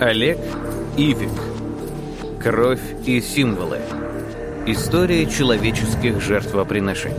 Олег Ивик. Кровь и символы. История человеческих жертвоприношений.